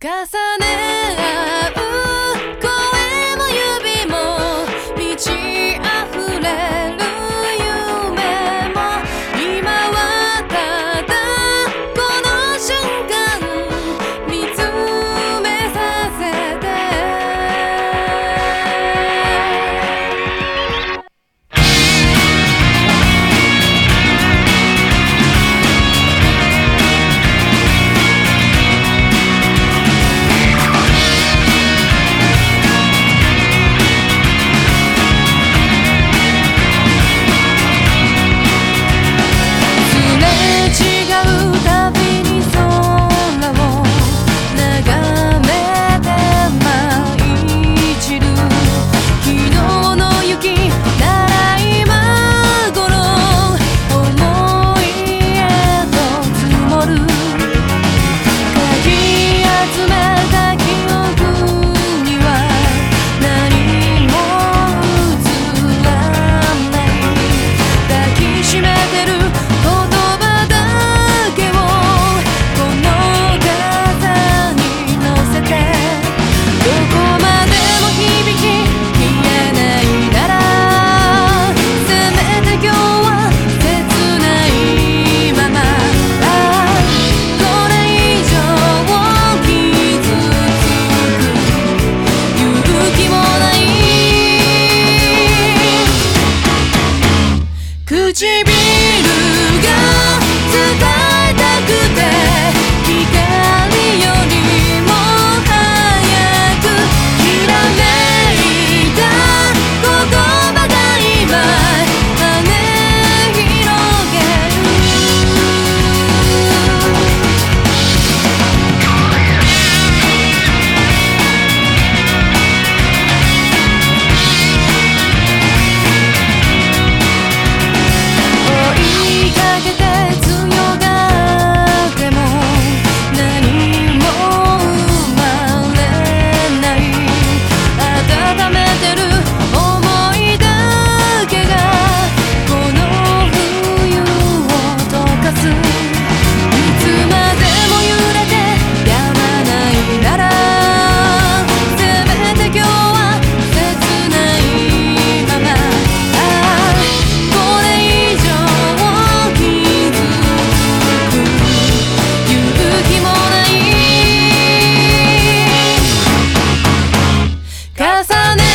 重ね合う導重ね